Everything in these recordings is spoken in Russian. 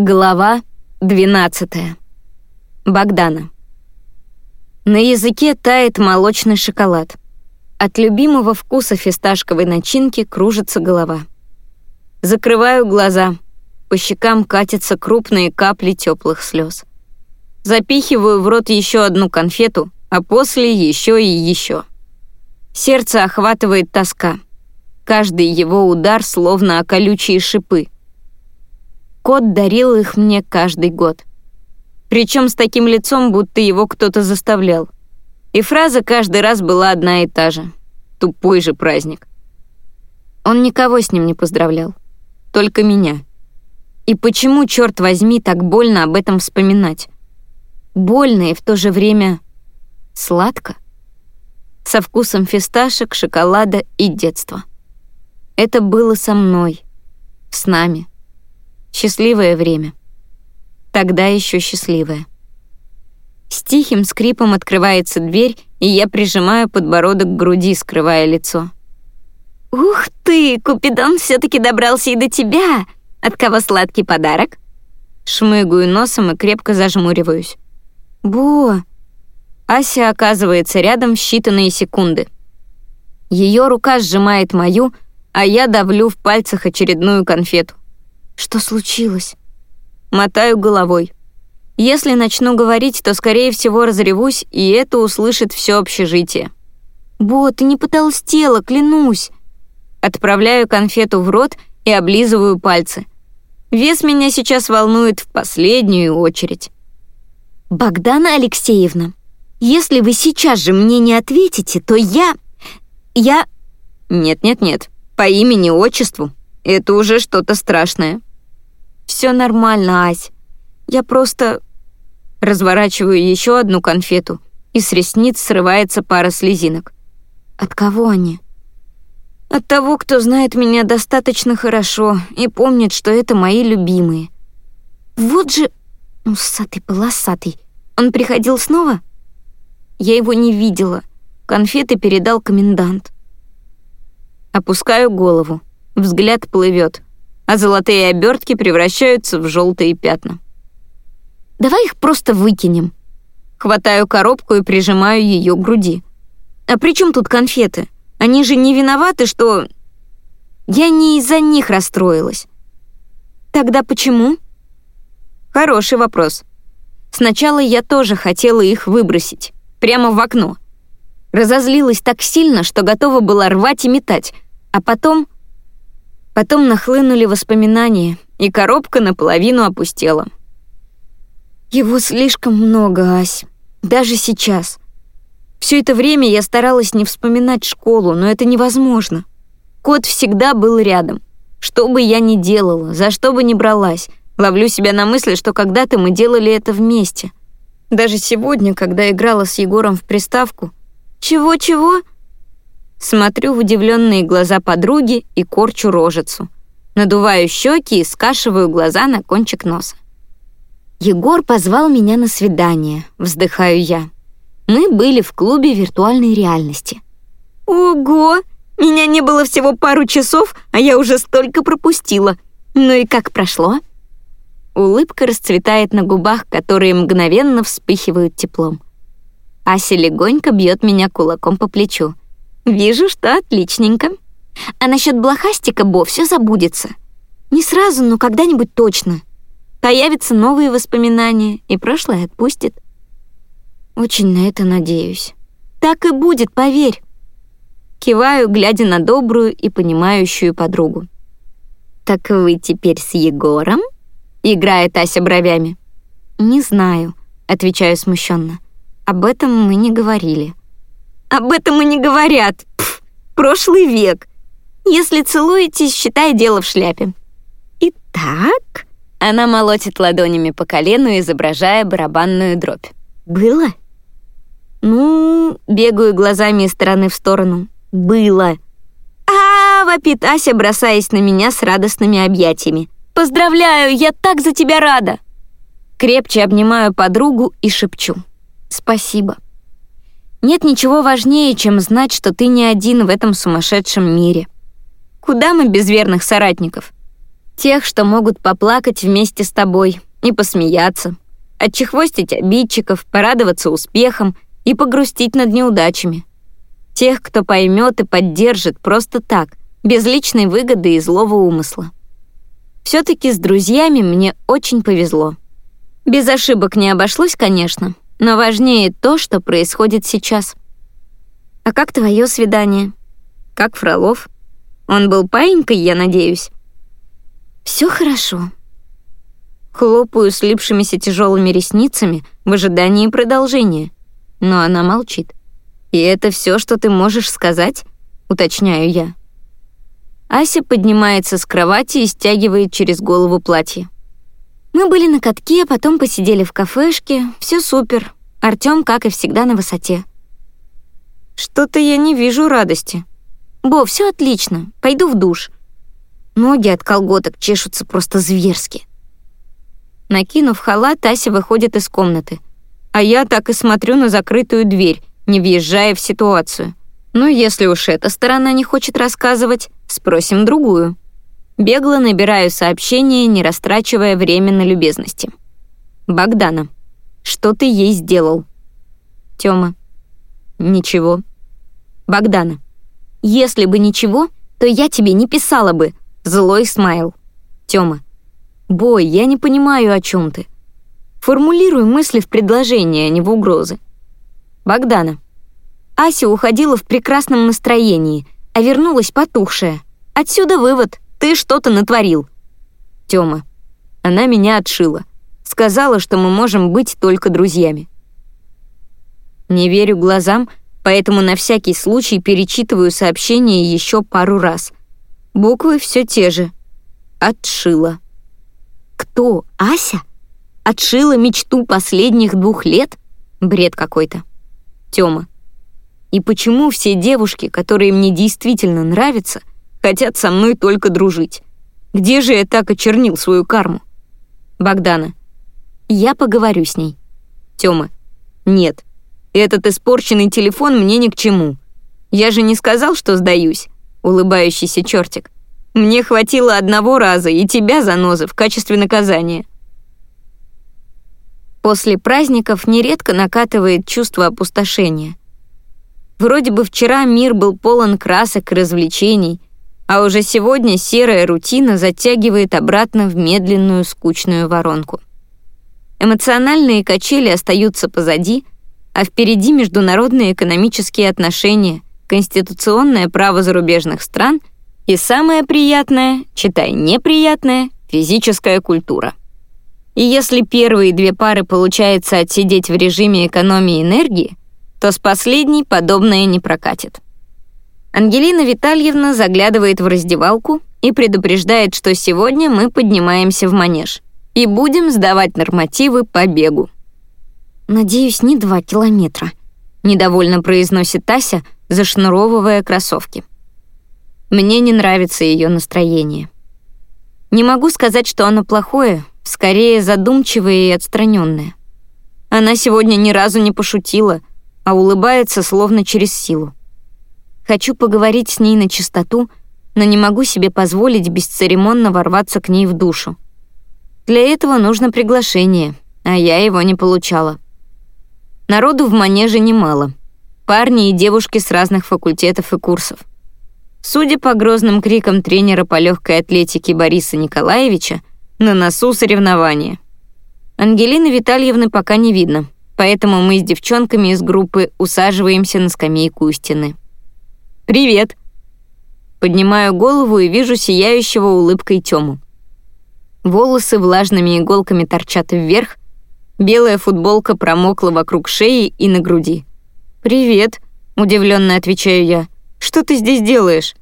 Глава 12. Богдана. На языке тает молочный шоколад. От любимого вкуса фисташковой начинки кружится голова. Закрываю глаза. По щекам катятся крупные капли теплых слез. Запихиваю в рот еще одну конфету, а после еще и еще. Сердце охватывает тоска. Каждый его удар словно о колючие шипы — Кот дарил их мне каждый год. Причем с таким лицом, будто его кто-то заставлял. И фраза каждый раз была одна и та же. Тупой же праздник. Он никого с ним не поздравлял. Только меня. И почему, черт возьми, так больно об этом вспоминать? Больно и в то же время сладко. Со вкусом фисташек, шоколада и детства. Это было со мной, с нами. Счастливое время. Тогда еще счастливое. С тихим скрипом открывается дверь, и я прижимаю подбородок к груди, скрывая лицо. «Ух ты, Купидон все таки добрался и до тебя! От кого сладкий подарок?» Шмыгаю носом и крепко зажмуриваюсь. «Бо!» Ася оказывается рядом в считанные секунды. Ее рука сжимает мою, а я давлю в пальцах очередную конфету. Что случилось? Мотаю головой. Если начну говорить, то, скорее всего, разревусь, и это услышит все общежитие. «Бо, ты не потолстела, клянусь!» Отправляю конфету в рот и облизываю пальцы. Вес меня сейчас волнует в последнюю очередь. «Богдана Алексеевна, если вы сейчас же мне не ответите, то я... я...» «Нет-нет-нет, по имени-отчеству. Это уже что-то страшное». Все нормально, Ась. Я просто...» Разворачиваю еще одну конфету, и с ресниц срывается пара слезинок. «От кого они?» «От того, кто знает меня достаточно хорошо и помнит, что это мои любимые. Вот же... Усатый-полосатый. Он приходил снова?» Я его не видела. Конфеты передал комендант. Опускаю голову. Взгляд плывет а золотые обертки превращаются в желтые пятна. «Давай их просто выкинем». Хватаю коробку и прижимаю ее к груди. «А при чем тут конфеты? Они же не виноваты, что...» «Я не из-за них расстроилась». «Тогда почему?» «Хороший вопрос. Сначала я тоже хотела их выбросить. Прямо в окно. Разозлилась так сильно, что готова была рвать и метать, а потом Потом нахлынули воспоминания, и коробка наполовину опустела. Его слишком много, Ась. Даже сейчас. Все это время я старалась не вспоминать школу, но это невозможно. Кот всегда был рядом. Что бы я ни делала, за что бы ни бралась, ловлю себя на мысли, что когда-то мы делали это вместе. Даже сегодня, когда играла с Егором в приставку. Чего-чего? Смотрю в удивленные глаза подруги и корчу рожицу. Надуваю щеки и скашиваю глаза на кончик носа. Егор позвал меня на свидание, вздыхаю я. Мы были в клубе виртуальной реальности. Ого! Меня не было всего пару часов, а я уже столько пропустила. Ну и как прошло? Улыбка расцветает на губах, которые мгновенно вспыхивают теплом. Ася легонько бьет меня кулаком по плечу. Вижу, что отличненько. А насчет блохастика Бо все забудется. Не сразу, но когда-нибудь точно. Появятся новые воспоминания, и прошлое отпустит. Очень на это надеюсь. Так и будет, поверь. Киваю, глядя на добрую и понимающую подругу. «Так вы теперь с Егором?» — играет Ася бровями. «Не знаю», — отвечаю смущенно. «Об этом мы не говорили». Об этом и не говорят. Пф, прошлый век. Если целуетесь, считай дело в шляпе. Итак, она молотит ладонями по колену, изображая барабанную дробь. Было? Ну, бегаю глазами из стороны в сторону. Было. А, вопит Ася, бросаясь на меня с радостными объятиями. Поздравляю, я так за тебя рада. Крепче обнимаю подругу и шепчу: "Спасибо". Нет ничего важнее, чем знать, что ты не один в этом сумасшедшем мире. Куда мы без верных соратников? Тех, что могут поплакать вместе с тобой и посмеяться, отчехвостить обидчиков, порадоваться успехом и погрустить над неудачами. Тех, кто поймет и поддержит просто так, без личной выгоды и злого умысла. Все-таки с друзьями мне очень повезло. Без ошибок не обошлось, конечно, но важнее то, что происходит сейчас. А как твое свидание? Как Фролов? Он был паинькой, я надеюсь? Все хорошо. Хлопаю слипшимися тяжелыми ресницами в ожидании продолжения. Но она молчит. «И это все, что ты можешь сказать?» — уточняю я. Ася поднимается с кровати и стягивает через голову платье. Мы были на катке, а потом посидели в кафешке. Все супер. Артём, как и всегда, на высоте. Что-то я не вижу радости. Бо, все отлично. Пойду в душ. Ноги от колготок чешутся просто зверски. Накинув халат, Ася выходит из комнаты. А я так и смотрю на закрытую дверь, не въезжая в ситуацию. Ну, если уж эта сторона не хочет рассказывать, спросим другую. Бегло набираю сообщение, не растрачивая время на любезности. Богдана. Что ты ей сделал? Тёма. Ничего. Богдана. Если бы ничего, то я тебе не писала бы. Злой смайл. Тёма. Бой, я не понимаю, о чем ты. Формулируй мысли в предложения, а не в угрозы. Богдана. Ася уходила в прекрасном настроении, а вернулась потухшая. Отсюда вывод — ты что-то натворил. Тёма. Она меня отшила. Сказала, что мы можем быть только друзьями. Не верю глазам, поэтому на всякий случай перечитываю сообщение еще пару раз. Буквы все те же. Отшила. Кто? Ася? Отшила мечту последних двух лет? Бред какой-то. Тёма. И почему все девушки, которые мне действительно нравятся, хотят со мной только дружить? Где же я так очернил свою карму? Богдана. Я поговорю с ней. Тёма. Нет. Этот испорченный телефон мне ни к чему. Я же не сказал, что сдаюсь. Улыбающийся чертик. Мне хватило одного раза и тебя, занозы, в качестве наказания. После праздников нередко накатывает чувство опустошения. Вроде бы вчера мир был полон красок и развлечений, а уже сегодня серая рутина затягивает обратно в медленную скучную воронку. Эмоциональные качели остаются позади, а впереди международные экономические отношения, конституционное право зарубежных стран и самое приятное, читай неприятное, физическая культура. И если первые две пары получается отсидеть в режиме экономии энергии, то с последней подобное не прокатит. Ангелина Витальевна заглядывает в раздевалку и предупреждает, что сегодня мы поднимаемся в манеж и будем сдавать нормативы по бегу. «Надеюсь, не два километра», — недовольно произносит Тася, зашнуровывая кроссовки. Мне не нравится ее настроение. Не могу сказать, что оно плохое, скорее задумчивое и отстраненное. Она сегодня ни разу не пошутила, а улыбается словно через силу. Хочу поговорить с ней на чистоту, но не могу себе позволить бесцеремонно ворваться к ней в душу. Для этого нужно приглашение, а я его не получала. Народу в манеже немало. Парни и девушки с разных факультетов и курсов. Судя по грозным крикам тренера по легкой атлетике Бориса Николаевича, на носу соревнования. Ангелины Витальевны пока не видно — поэтому мы с девчонками из группы усаживаемся на скамейку у стены. «Привет!» Поднимаю голову и вижу сияющего улыбкой Тему. Волосы влажными иголками торчат вверх, белая футболка промокла вокруг шеи и на груди. «Привет», — удивленно отвечаю я. «Что ты здесь делаешь?»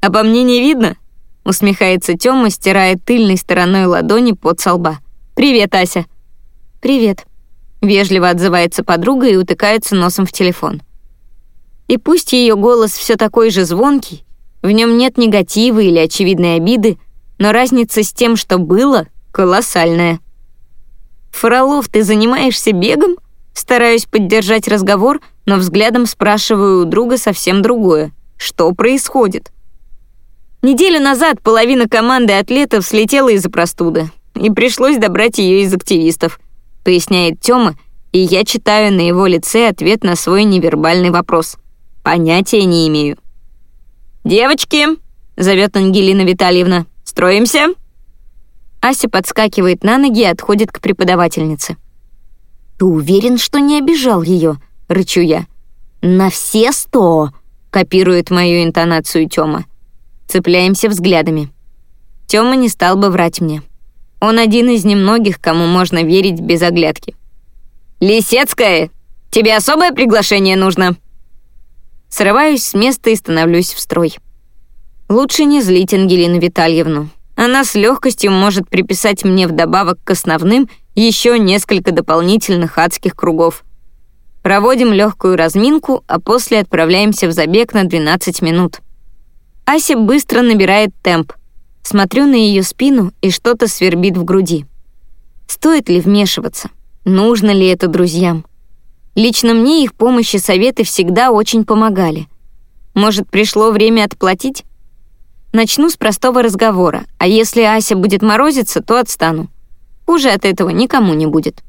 «Обо мне не видно?» — усмехается Тёма, стирая тыльной стороной ладони под со лба. «Привет, Ася». «Привет», Вежливо отзывается подруга и утыкается носом в телефон. И пусть ее голос все такой же звонкий, в нем нет негатива или очевидной обиды, но разница с тем, что было, колоссальная. «Фролов, ты занимаешься бегом?» Стараюсь поддержать разговор, но взглядом спрашиваю у друга совсем другое. Что происходит? Неделю назад половина команды атлетов слетела из-за простуды, и пришлось добрать ее из активистов, поясняет Тёма, и я читаю на его лице ответ на свой невербальный вопрос. Понятия не имею. «Девочки!» — зовет Ангелина Витальевна. «Строимся?» Ася подскакивает на ноги и отходит к преподавательнице. «Ты уверен, что не обижал ее?» — рычу я. «На все сто!» — копирует мою интонацию Тёма. Цепляемся взглядами. Тёма не стал бы врать мне. Он один из немногих, кому можно верить без оглядки. «Лисецкая, тебе особое приглашение нужно?» Срываюсь с места и становлюсь в строй. Лучше не злить Ангелину Витальевну. Она с легкостью может приписать мне вдобавок к основным еще несколько дополнительных адских кругов. Проводим легкую разминку, а после отправляемся в забег на 12 минут. Ася быстро набирает темп. Смотрю на ее спину, и что-то свербит в груди. Стоит ли вмешиваться? Нужно ли это друзьям? Лично мне их помощь и советы всегда очень помогали. Может, пришло время отплатить? Начну с простого разговора, а если Ася будет морозиться, то отстану. Хуже от этого никому не будет.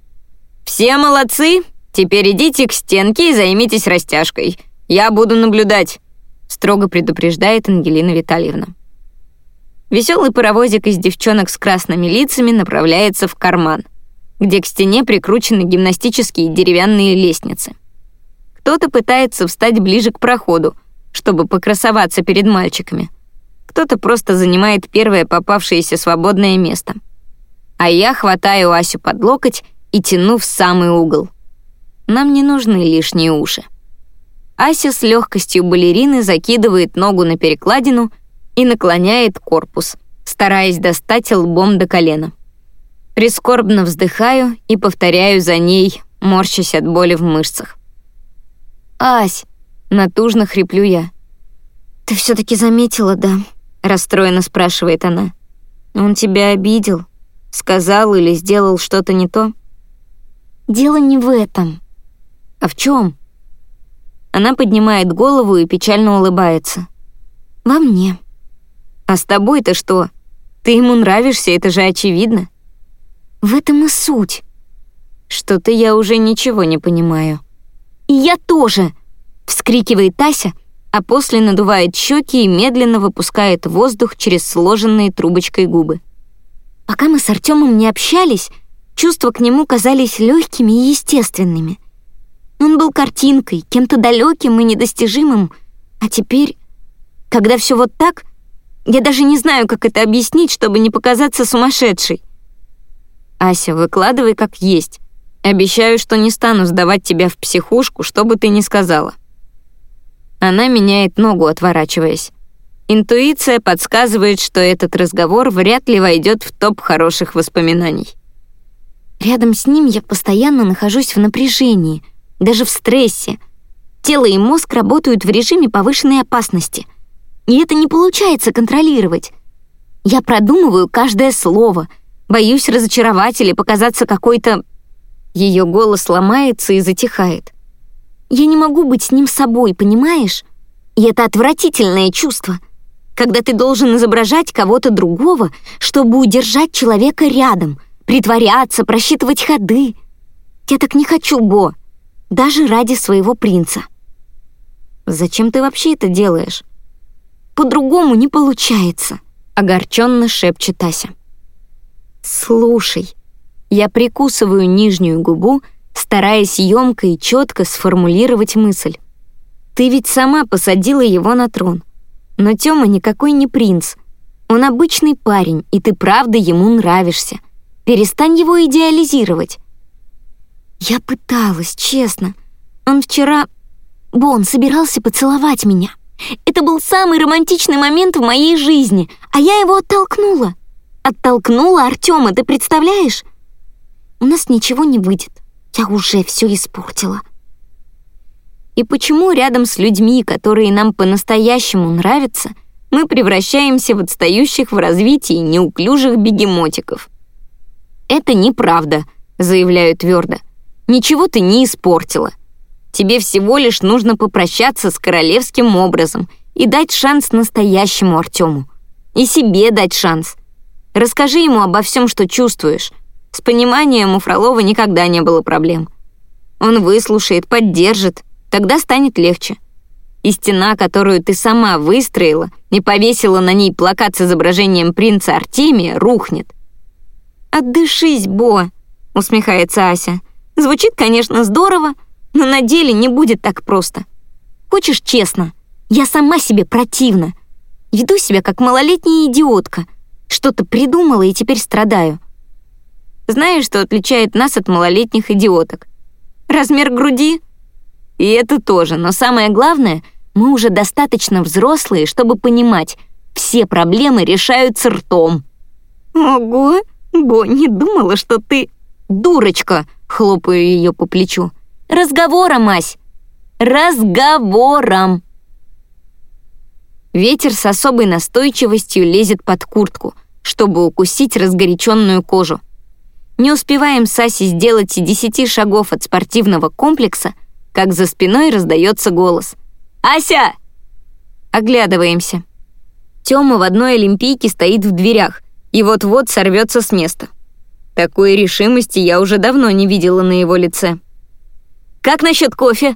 «Все молодцы! Теперь идите к стенке и займитесь растяжкой. Я буду наблюдать», — строго предупреждает Ангелина Витальевна. Веселый паровозик из девчонок с красными лицами направляется в карман, где к стене прикручены гимнастические деревянные лестницы. Кто-то пытается встать ближе к проходу, чтобы покрасоваться перед мальчиками — кто-то просто занимает первое попавшееся свободное место. А я хватаю Асю под локоть и тяну в самый угол. Нам не нужны лишние уши. Ася с легкостью балерины закидывает ногу на перекладину и наклоняет корпус, стараясь достать лбом до колена. Прискорбно вздыхаю и повторяю за ней, морщась от боли в мышцах. «Ась!» — натужно хриплю я. «Ты все таки заметила, да?» расстроенно спрашивает она. Он тебя обидел? Сказал или сделал что-то не то? Дело не в этом. А в чем? Она поднимает голову и печально улыбается. Во мне. А с тобой-то что? Ты ему нравишься, это же очевидно. В этом и суть. Что-то я уже ничего не понимаю. И я тоже, вскрикивает Тася, а после надувает щеки и медленно выпускает воздух через сложенные трубочкой губы. Пока мы с Артемом не общались, чувства к нему казались легкими и естественными. Он был картинкой, кем-то далеким и недостижимым, а теперь, когда все вот так, я даже не знаю, как это объяснить, чтобы не показаться сумасшедшей. Ася, выкладывай как есть. Обещаю, что не стану сдавать тебя в психушку, что бы ты ни сказала. Она меняет ногу, отворачиваясь. Интуиция подсказывает, что этот разговор вряд ли войдет в топ хороших воспоминаний. Рядом с ним я постоянно нахожусь в напряжении, даже в стрессе. Тело и мозг работают в режиме повышенной опасности. И это не получается контролировать. Я продумываю каждое слово, боюсь разочаровать или показаться какой-то... Ее голос ломается и затихает. Я не могу быть с ним собой, понимаешь? И это отвратительное чувство, когда ты должен изображать кого-то другого, чтобы удержать человека рядом, притворяться, просчитывать ходы. Я так не хочу, Бо, даже ради своего принца. Зачем ты вообще это делаешь? По-другому не получается, огорченно шепчет Ася. Слушай, я прикусываю нижнюю губу, стараясь ёмко и четко сформулировать мысль. «Ты ведь сама посадила его на трон. Но Тёма никакой не принц. Он обычный парень, и ты правда ему нравишься. Перестань его идеализировать». Я пыталась, честно. Он вчера... Бон собирался поцеловать меня. Это был самый романтичный момент в моей жизни, а я его оттолкнула. Оттолкнула Артема, ты представляешь? У нас ничего не выйдет. Я уже все испортила. И почему рядом с людьми, которые нам по-настоящему нравятся, мы превращаемся в отстающих в развитии неуклюжих бегемотиков? Это неправда, заявляю твердо. Ничего ты не испортила. Тебе всего лишь нужно попрощаться с королевским образом и дать шанс настоящему Артему, И себе дать шанс. Расскажи ему обо всем, что чувствуешь. С пониманием у Фролова никогда не было проблем. Он выслушает, поддержит, тогда станет легче. И стена, которую ты сама выстроила и повесила на ней плакат с изображением принца Артемия, рухнет. «Отдышись, Бо», — усмехается Ася. «Звучит, конечно, здорово, но на деле не будет так просто. Хочешь честно? Я сама себе противна. Веду себя как малолетняя идиотка. Что-то придумала и теперь страдаю. Знаешь, что отличает нас от малолетних идиоток? Размер груди? И это тоже, но самое главное, мы уже достаточно взрослые, чтобы понимать, все проблемы решаются ртом. Ого, Бо, не думала, что ты... Дурочка, хлопаю ее по плечу. Разговором, Ась! Разговором! Ветер с особой настойчивостью лезет под куртку, чтобы укусить разгоряченную кожу. Не успеваем с Асей сделать и десяти шагов от спортивного комплекса, как за спиной раздается голос. «Ася!» Оглядываемся. Тёма в одной олимпийке стоит в дверях и вот-вот сорвется с места. Такой решимости я уже давно не видела на его лице. «Как насчет кофе?»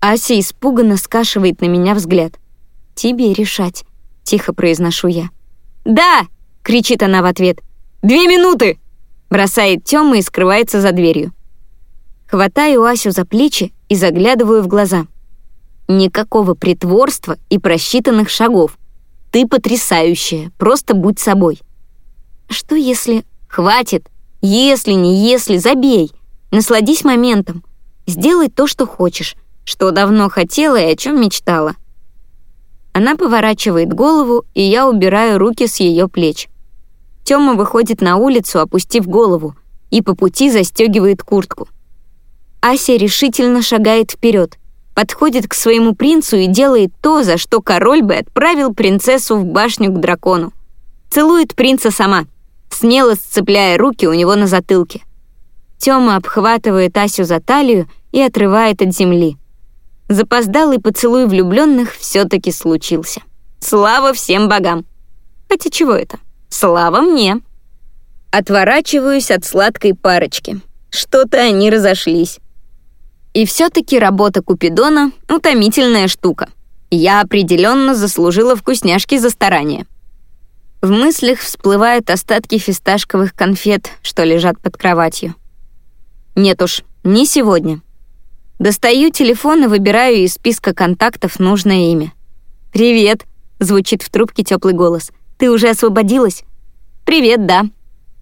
Ася испуганно скашивает на меня взгляд. «Тебе решать», — тихо произношу я. «Да!» — кричит она в ответ. «Две минуты!» — бросает Тёма и скрывается за дверью. Хватаю Асю за плечи и заглядываю в глаза. Никакого притворства и просчитанных шагов. Ты потрясающая, просто будь собой. Что если... Хватит! Если, не если, забей. Насладись моментом. Сделай то, что хочешь, что давно хотела и о чем мечтала. Она поворачивает голову, и я убираю руки с ее плеч. Тёма выходит на улицу, опустив голову, и по пути застегивает куртку. Ася решительно шагает вперед, подходит к своему принцу и делает то, за что король бы отправил принцессу в башню к дракону. Целует принца сама, смело сцепляя руки у него на затылке. Тёма обхватывает Асю за талию и отрывает от земли. Запоздалый поцелуй влюбленных все-таки случился. Слава всем богам! Хотя чего это? Слава мне! Отворачиваюсь от сладкой парочки. Что-то они разошлись. И все-таки работа Купидона — утомительная штука. Я определенно заслужила вкусняшки за старание. В мыслях всплывают остатки фисташковых конфет, что лежат под кроватью. Нет уж, не сегодня. Достаю телефон и выбираю из списка контактов нужное имя. «Привет», — звучит в трубке теплый голос. «Ты уже освободилась?» «Привет, да.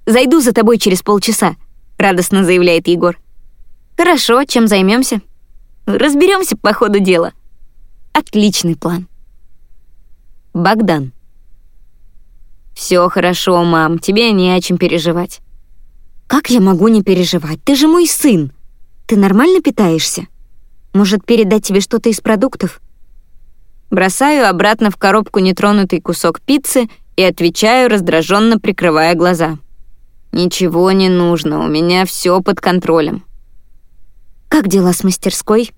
Зайду за тобой через полчаса», — радостно заявляет Егор. «Хорошо, чем займемся? Разберемся по ходу дела». Отличный план. Богдан. Все хорошо, мам, тебе не о чем переживать. «Как я могу не переживать? Ты же мой сын. Ты нормально питаешься? Может, передать тебе что-то из продуктов?» Бросаю обратно в коробку нетронутый кусок пиццы и отвечаю, раздраженно прикрывая глаза. «Ничего не нужно, у меня все под контролем». «Как дела с мастерской?»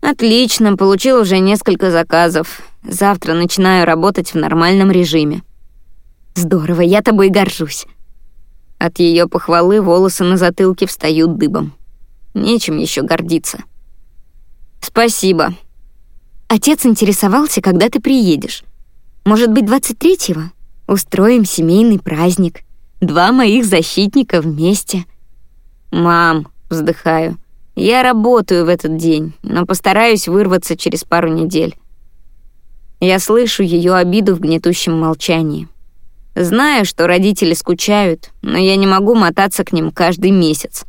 «Отлично, получил уже несколько заказов. Завтра начинаю работать в нормальном режиме». «Здорово, я тобой горжусь. От ее похвалы волосы на затылке встают дыбом. Нечем еще гордиться. «Спасибо». Отец интересовался, когда ты приедешь. Может быть, 23-го? Устроим семейный праздник. Два моих защитника вместе. «Мам», — вздыхаю, — «я работаю в этот день, но постараюсь вырваться через пару недель». Я слышу ее обиду в гнетущем молчании. Знаю, что родители скучают, но я не могу мотаться к ним каждый месяц.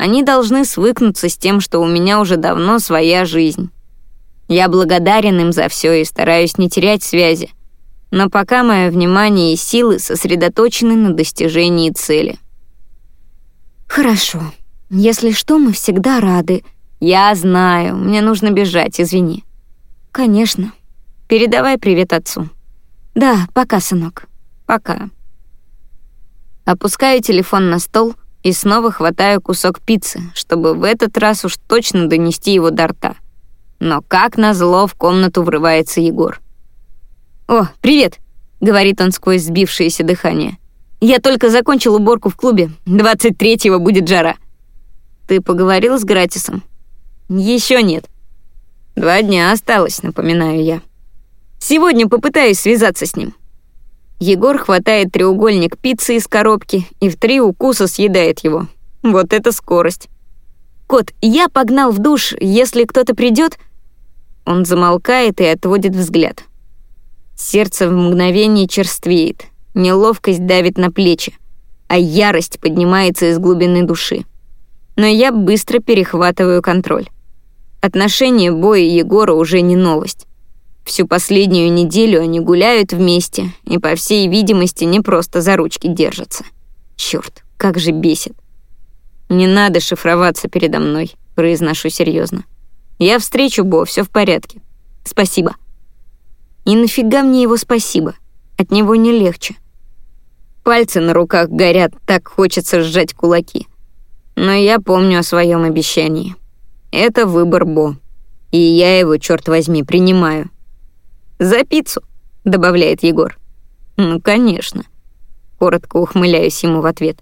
Они должны свыкнуться с тем, что у меня уже давно своя жизнь. Я благодарен им за все и стараюсь не терять связи. Но пока мое внимание и силы сосредоточены на достижении цели. Хорошо. Если что, мы всегда рады. Я знаю, мне нужно бежать, извини. Конечно. Передавай привет отцу. Да, пока, сынок. Пока. Опускаю телефон на стол и снова хватаю кусок пиццы, чтобы в этот раз уж точно донести его до рта. Но как назло в комнату врывается Егор. «О, привет! говорит он сквозь сбившееся дыхание. «Я только закончил уборку в клубе. 23-го будет жара». «Ты поговорил с Гратисом?» Еще нет. Два дня осталось, напоминаю я. Сегодня попытаюсь связаться с ним. Егор хватает треугольник пиццы из коробки и в три укуса съедает его. Вот это скорость. «Кот, я погнал в душ, если кто-то придет...» Он замолкает и отводит взгляд. Сердце в мгновение черствеет, неловкость давит на плечи, а ярость поднимается из глубины души. Но я быстро перехватываю контроль. Отношения Боя и Егора уже не новость. Всю последнюю неделю они гуляют вместе и, по всей видимости, не просто за ручки держатся. Черт, как же бесит. «Не надо шифроваться передо мной», — произношу серьезно. «Я встречу Бо, все в порядке. Спасибо». И нафига мне его спасибо? От него не легче. Пальцы на руках горят, так хочется сжать кулаки. Но я помню о своем обещании. Это выбор Бо. И я его, черт возьми, принимаю. «За пиццу», — добавляет Егор. «Ну, конечно». Коротко ухмыляюсь ему в ответ.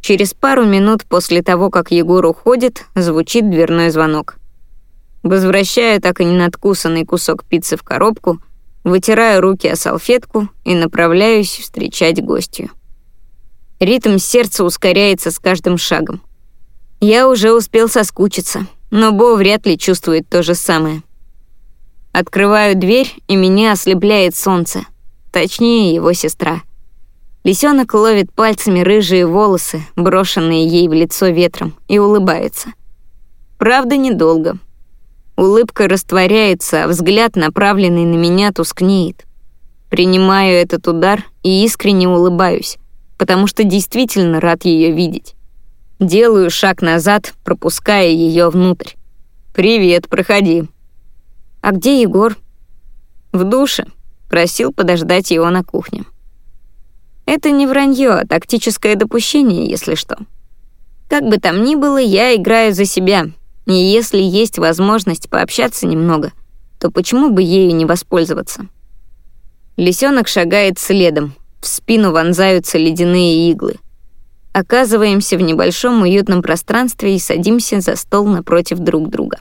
Через пару минут после того, как Егор уходит, звучит дверной звонок. Возвращаю так и не надкусанный кусок пиццы в коробку, вытираю руки о салфетку и направляюсь встречать гостью. Ритм сердца ускоряется с каждым шагом. Я уже успел соскучиться, но Бо вряд ли чувствует то же самое. Открываю дверь, и меня ослепляет солнце. Точнее, его сестра. Лисенок ловит пальцами рыжие волосы, брошенные ей в лицо ветром, и улыбается. Правда, недолго. Улыбка растворяется, а взгляд, направленный на меня, тускнеет. Принимаю этот удар и искренне улыбаюсь, потому что действительно рад ее видеть. Делаю шаг назад, пропуская ее внутрь. «Привет, проходи». «А где Егор?» «В душе». Просил подождать его на кухне. Это не вранье, а тактическое допущение, если что. Как бы там ни было, я играю за себя, и если есть возможность пообщаться немного, то почему бы ею не воспользоваться? Лисенок шагает следом, в спину вонзаются ледяные иглы — Оказываемся в небольшом уютном пространстве и садимся за стол напротив друг друга.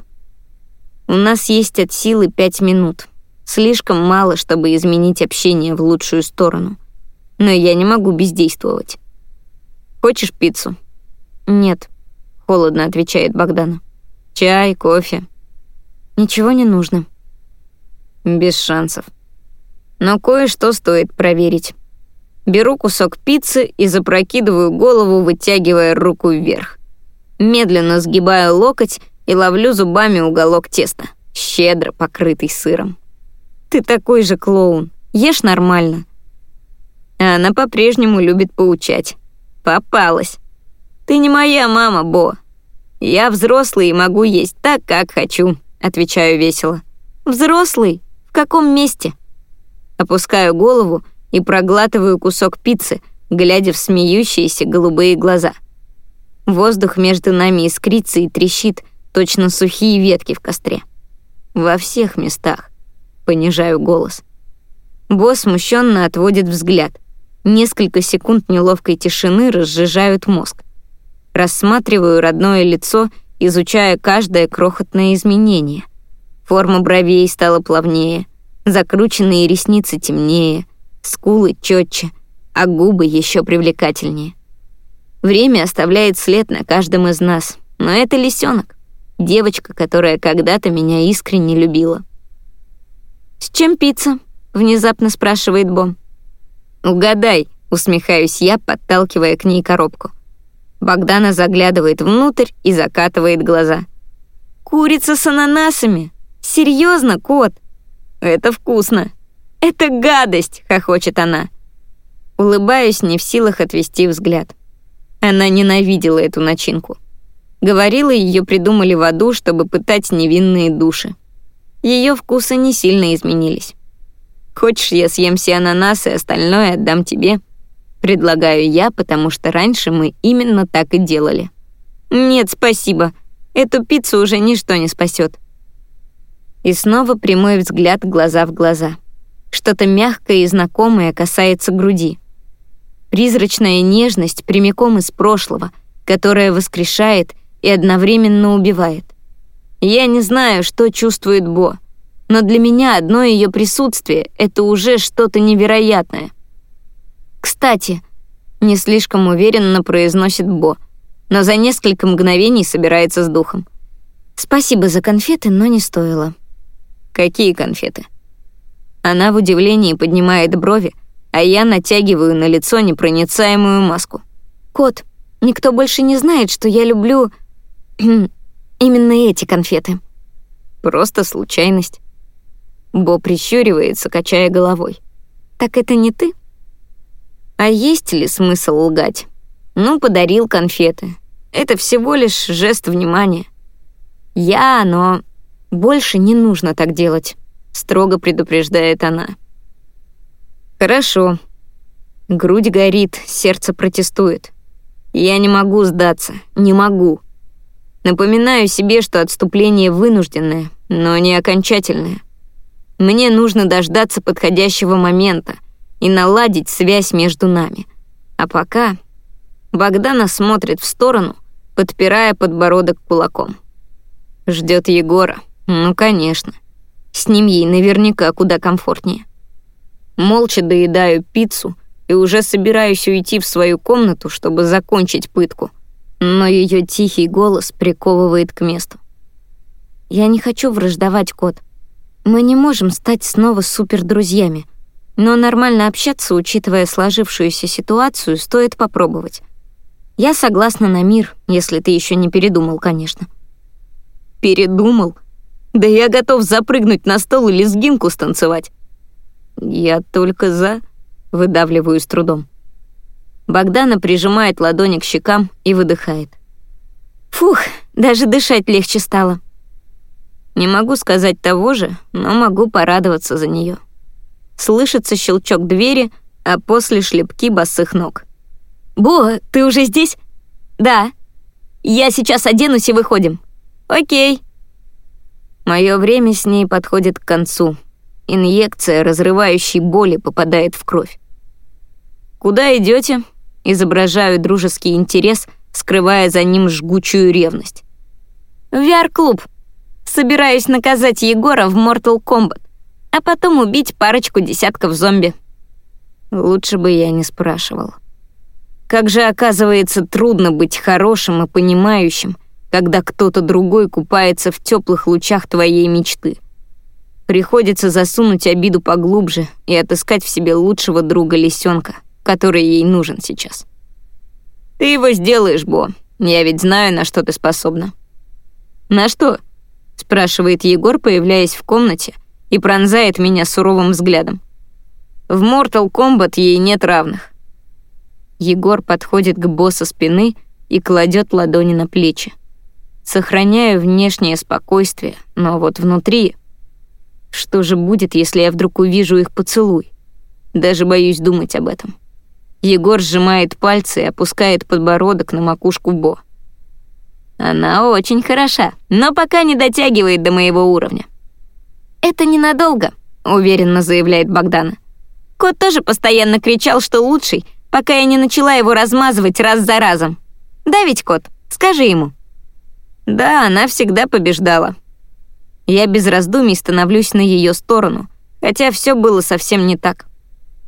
У нас есть от силы пять минут. Слишком мало, чтобы изменить общение в лучшую сторону. Но я не могу бездействовать. «Хочешь пиццу?» «Нет», — холодно отвечает Богдана. «Чай, кофе?» «Ничего не нужно». «Без шансов. Но кое-что стоит проверить». Беру кусок пиццы и запрокидываю голову, вытягивая руку вверх. Медленно сгибаю локоть и ловлю зубами уголок теста, щедро покрытый сыром. «Ты такой же клоун. Ешь нормально». А она по-прежнему любит поучать. Попалась. «Ты не моя мама, Бо. Я взрослый и могу есть так, как хочу», — отвечаю весело. «Взрослый? В каком месте?» Опускаю голову и проглатываю кусок пиццы, глядя в смеющиеся голубые глаза. Воздух между нами искрится и трещит, точно сухие ветки в костре. Во всех местах. Понижаю голос. Босс смущенно отводит взгляд. Несколько секунд неловкой тишины разжижают мозг. Рассматриваю родное лицо, изучая каждое крохотное изменение. Форма бровей стала плавнее, закрученные ресницы темнее, скулы четче, а губы еще привлекательнее. Время оставляет след на каждом из нас, но это лисенок, девочка, которая когда-то меня искренне любила. «С чем пицца?» — внезапно спрашивает Бом. «Угадай», — усмехаюсь я, подталкивая к ней коробку. Богдана заглядывает внутрь и закатывает глаза. «Курица с ананасами? Серьезно, кот? Это вкусно!» «Это гадость!» — хохочет она. Улыбаюсь, не в силах отвести взгляд. Она ненавидела эту начинку. Говорила, ее придумали в аду, чтобы пытать невинные души. Ее вкусы не сильно изменились. «Хочешь, я съем все ананасы, остальное отдам тебе?» Предлагаю я, потому что раньше мы именно так и делали. «Нет, спасибо. Эту пиццу уже ничто не спасет. И снова прямой взгляд глаза в глаза. Что-то мягкое и знакомое касается груди. Призрачная нежность прямиком из прошлого, которая воскрешает и одновременно убивает. Я не знаю, что чувствует Бо, но для меня одно ее присутствие — это уже что-то невероятное. Кстати, не слишком уверенно произносит Бо, но за несколько мгновений собирается с духом. Спасибо за конфеты, но не стоило. Какие конфеты? Она в удивлении поднимает брови, а я натягиваю на лицо непроницаемую маску. Кот, никто больше не знает, что я люблю именно эти конфеты. Просто случайность. Бо прищуривается, качая головой. Так это не ты? А есть ли смысл лгать? Ну, подарил конфеты. Это всего лишь жест внимания. Я, но больше не нужно так делать, строго предупреждает она. Хорошо. Грудь горит, сердце протестует. Я не могу сдаться, не могу. Напоминаю себе, что отступление вынужденное, но не окончательное. Мне нужно дождаться подходящего момента и наладить связь между нами. А пока Богдана смотрит в сторону, подпирая подбородок кулаком. Ждет Егора. Ну, конечно. С ним ей наверняка куда комфортнее. Молча доедаю пиццу и уже собираюсь уйти в свою комнату, чтобы закончить пытку — но ее тихий голос приковывает к месту. «Я не хочу враждовать, кот. Мы не можем стать снова супердрузьями, но нормально общаться, учитывая сложившуюся ситуацию, стоит попробовать. Я согласна на мир, если ты еще не передумал, конечно». «Передумал? Да я готов запрыгнуть на стол и лезгинку станцевать». «Я только за...» — выдавливаю с трудом. Богдана прижимает ладони к щекам и выдыхает. Фух, даже дышать легче стало. Не могу сказать того же, но могу порадоваться за нее. Слышится щелчок двери, а после шлепки босых ног. «Бо, ты уже здесь?» «Да. Я сейчас оденусь и выходим». «Окей». Мое время с ней подходит к концу. Инъекция разрывающей боли попадает в кровь. «Куда идете? Изображаю дружеский интерес, скрывая за ним жгучую ревность. В VR-клуб. Собираюсь наказать Егора в Mortal Kombat, а потом убить парочку десятков зомби. Лучше бы я не спрашивал. Как же, оказывается, трудно быть хорошим и понимающим, когда кто-то другой купается в теплых лучах твоей мечты. Приходится засунуть обиду поглубже и отыскать в себе лучшего друга лисенка — который ей нужен сейчас. Ты его сделаешь, Бо. Я ведь знаю, на что ты способна. На что? спрашивает Егор, появляясь в комнате и пронзает меня суровым взглядом. В Mortal Kombat ей нет равных. Егор подходит к боссу спины и кладет ладони на плечи. Сохраняю внешнее спокойствие, но вот внутри... Что же будет, если я вдруг увижу их поцелуй? Даже боюсь думать об этом. Егор сжимает пальцы и опускает подбородок на макушку Бо. Она очень хороша, но пока не дотягивает до моего уровня. Это ненадолго, уверенно заявляет Богдана. Кот тоже постоянно кричал, что лучший, пока я не начала его размазывать раз за разом. Да ведь, кот, скажи ему. Да, она всегда побеждала. Я без раздумий становлюсь на ее сторону, хотя все было совсем не так.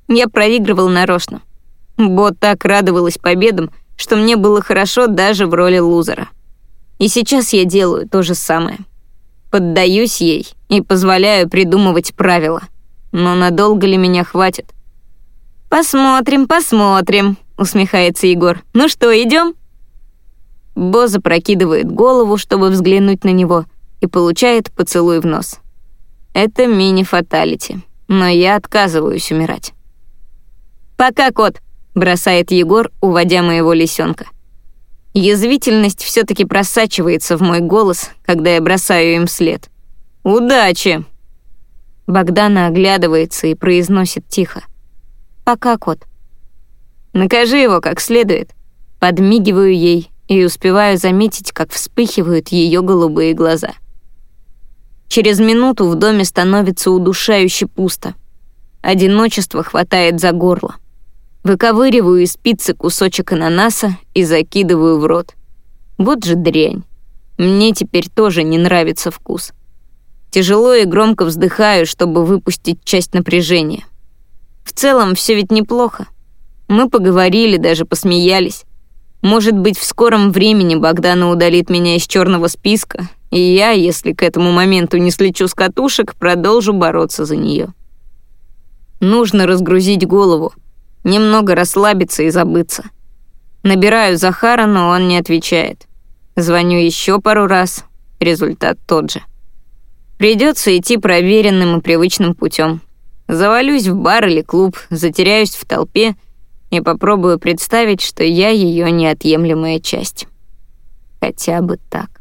Я проигрывал нарочно. Бот так радовалась победам, что мне было хорошо даже в роли лузера. И сейчас я делаю то же самое. Поддаюсь ей и позволяю придумывать правила. Но надолго ли меня хватит? «Посмотрим, посмотрим», — усмехается Егор. «Ну что, идем? Бо запрокидывает голову, чтобы взглянуть на него, и получает поцелуй в нос. Это мини-фаталити, но я отказываюсь умирать. «Пока, кот», бросает Егор, уводя моего лисенка. Язвительность все таки просачивается в мой голос, когда я бросаю им след. «Удачи!» Богдана оглядывается и произносит тихо. «Пока, кот». «Накажи его как следует». Подмигиваю ей и успеваю заметить, как вспыхивают ее голубые глаза. Через минуту в доме становится удушающе пусто. одиночество хватает за горло. Выковыриваю из пиццы кусочек ананаса и закидываю в рот. Вот же дрянь. Мне теперь тоже не нравится вкус. Тяжело и громко вздыхаю, чтобы выпустить часть напряжения. В целом все ведь неплохо. Мы поговорили, даже посмеялись. Может быть, в скором времени Богдана удалит меня из черного списка, и я, если к этому моменту не слечу с катушек, продолжу бороться за нее. Нужно разгрузить голову, немного расслабиться и забыться. Набираю Захара, но он не отвечает. Звоню еще пару раз, результат тот же. Придется идти проверенным и привычным путем. Завалюсь в бар или клуб, затеряюсь в толпе и попробую представить, что я ее неотъемлемая часть. Хотя бы так.